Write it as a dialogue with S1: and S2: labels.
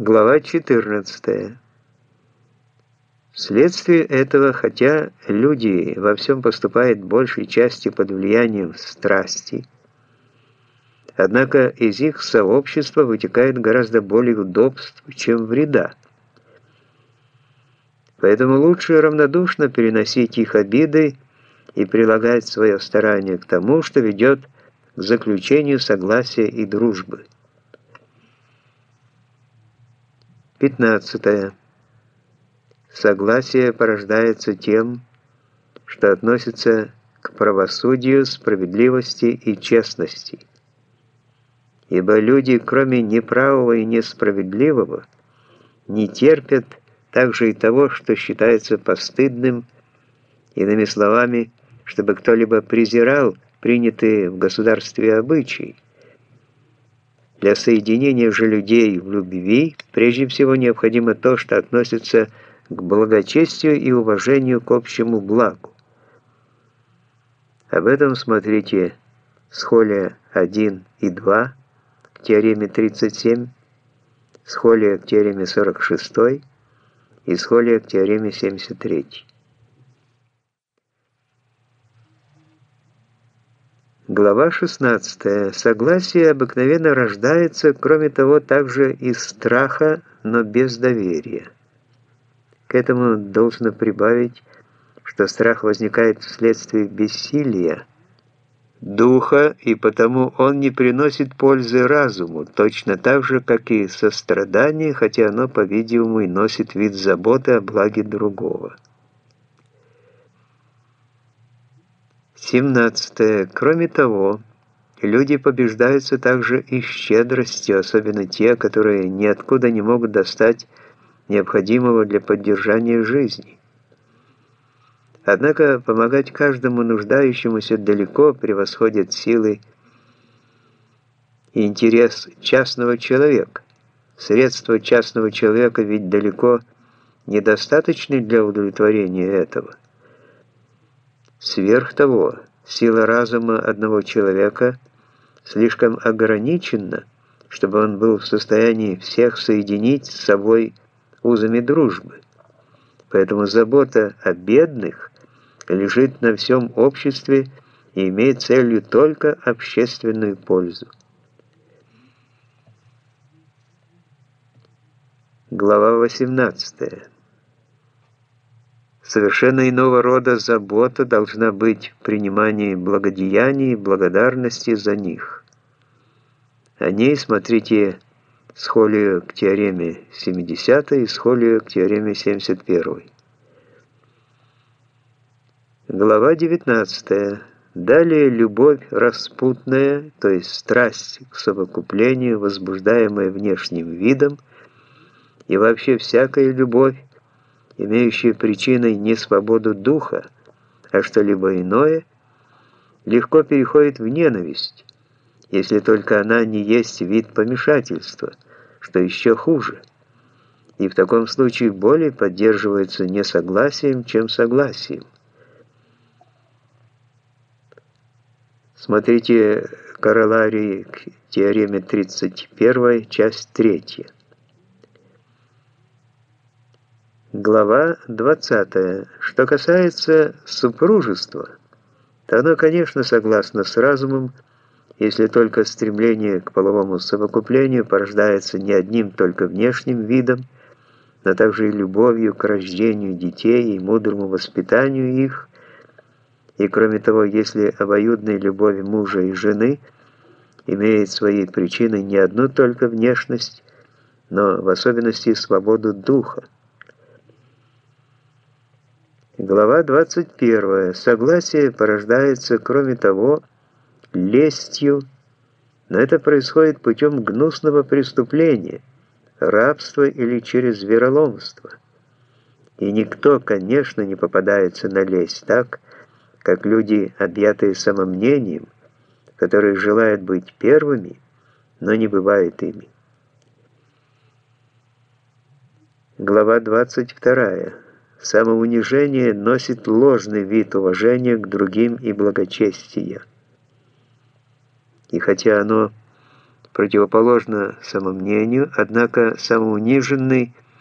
S1: Глава 14. Вследствие этого, хотя люди во всем поступают большей части под влиянием страсти, однако из их сообщества вытекает гораздо более удобств, чем вреда. Поэтому лучше равнодушно переносить их обиды и прилагать свое старание к тому, что ведет к заключению согласия и дружбы. 15. Согласие порождается тем, что относится к правосудию, справедливости и честности. Ибо люди, кроме неправого и несправедливого, не терпят также и того, что считается постыдным, иными словами, чтобы кто-либо презирал принятые в государстве обычаи. Для соединения же людей в любви прежде всего необходимо то, что относится к благочестию и уважению к общему благу. Об этом смотрите Схолия 1 и 2 к теореме 37, Схолия к теореме 46 и Схолия к теореме 73. Глава 16. Согласие обыкновенно рождается, кроме того, также из страха, но без доверия. К этому должно прибавить, что страх возникает вследствие бессилия духа, и потому он не приносит пользы разуму, точно так же, как и сострадание, хотя оно, по-видимому, и носит вид заботы о благе другого. 17. Кроме того, люди побеждаются также и щедростью, особенно те, которые ниоткуда не могут достать необходимого для поддержания жизни. Однако помогать каждому нуждающемуся далеко превосходит силы и интерес частного человека. Средства частного человека ведь далеко недостаточны для удовлетворения этого. Сверх того, сила разума одного человека слишком ограничена, чтобы он был в состоянии всех соединить с собой узами дружбы. Поэтому забота о бедных лежит на всем обществе и имеет целью только общественную пользу. Глава 18. Совершенно иного рода забота должна быть в принимании благодеяний и благодарности за них. О ней смотрите схолию к теореме 70 и схолию к теореме 71. Глава 19. Далее любовь распутная, то есть страсть к совокуплению, возбуждаемая внешним видом, и вообще всякая любовь, имеющие причиной не свободу духа, а что-либо иное, легко переходит в ненависть, если только она не есть вид помешательства, что еще хуже, и в таком случае более поддерживается несогласием, чем согласием. Смотрите короларии к теореме 31, часть 3. Глава 20. Что касается супружества, то оно, конечно, согласно с разумом, если только стремление к половому совокуплению порождается не одним только внешним видом, но также и любовью к рождению детей и мудрому воспитанию их, и кроме того, если обоюдная любовь мужа и жены имеет своей причиной не одну только внешность, но в особенности свободу духа, Глава 21. Согласие порождается, кроме того, лестью, но это происходит путем гнусного преступления, рабства или через вероломство. И никто, конечно, не попадается на лесть так, как люди, объятые самомнением, которые желают быть первыми, но не бывают ими. Глава 22. Самоунижение носит ложный вид уважения к другим и благочестия. И хотя оно противоположно самомнению, однако самоуниженный